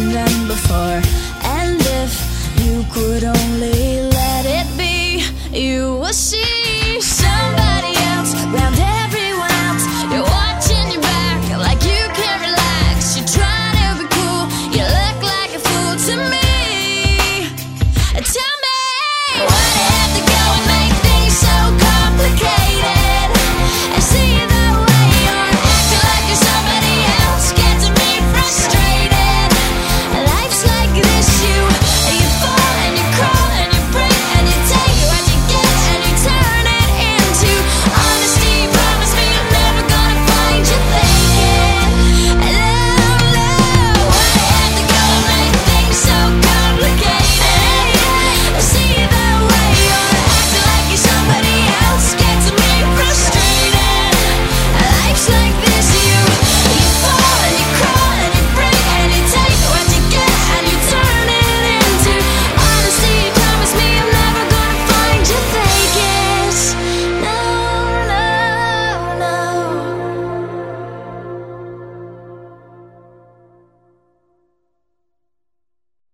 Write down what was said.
than before. And if you could only let it be, you would see.